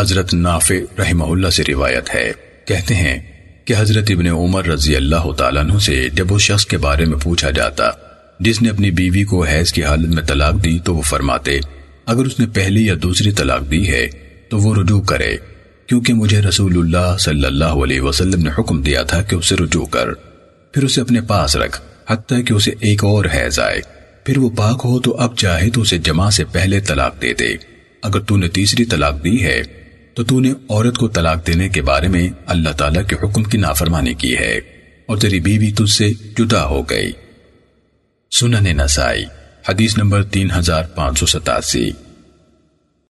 حضرت نافع رحمہ اللہ سے روایت ہے۔ کہتے ہیں کہ حضرت ابن عمر رضی اللہ تعالیٰ عنہ سے جب اس شخص کے بارے میں پوچھا جاتا، جس نے اپنی بیوی کو حیض کی حالت میں طلاق دی تو وہ فرماتے، اگر اس نے پہلی یا دوسری طلاق دی ہے تو وہ رجوع کرے، کیونکہ مجھے رسول اللہ صلی اللہ علیہ وسلم نے حکم دیا تھا کہ اسے رجوع کر۔ پھر اسے اپنے پاس رکھ، حتیٰ کہ اسے ایک اور حیض آئے۔ پھر وہ پاک ہو تو اب چاہے تو اسے جمع سے پہلے طلاق دے دے۔ اگر تو نے تیسری طلاق دی ہے تو تو نے عورت کو طلاق دینے کے بارے میں اللہ تعالیٰ کے حکم کی نافرمانی کی ہے اور تیری بیوی تجھ سے جدا ہو گئی۔ سنن نسائی، حدیث نمبر تین ہزار پانچ سو ستاسی۔